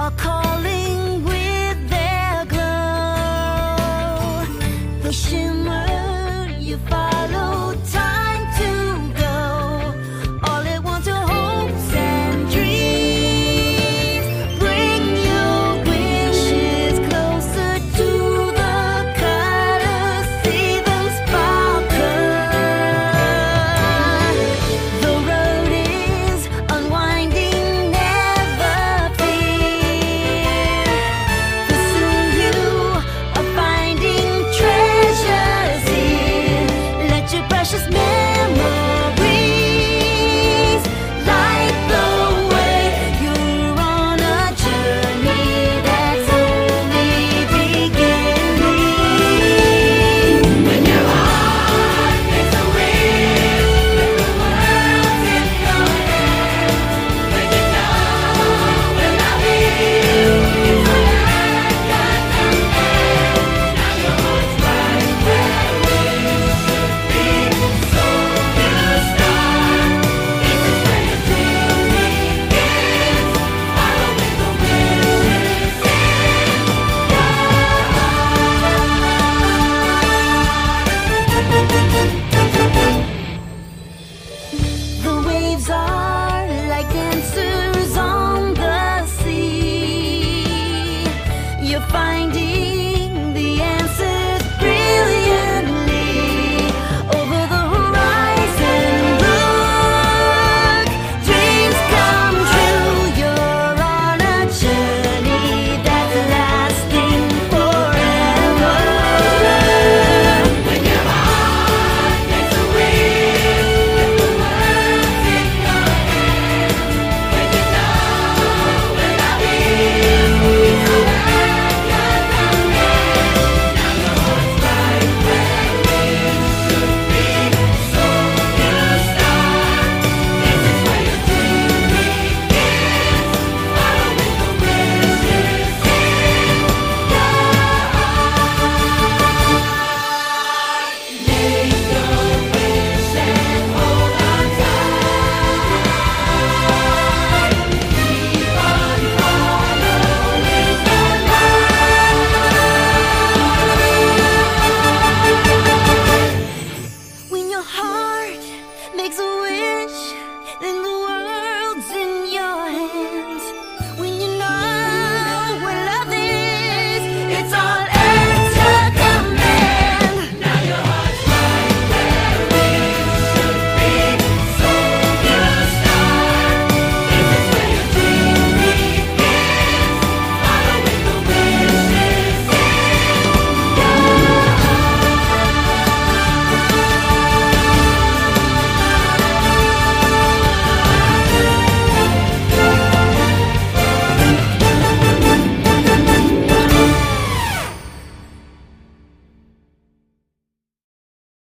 I'll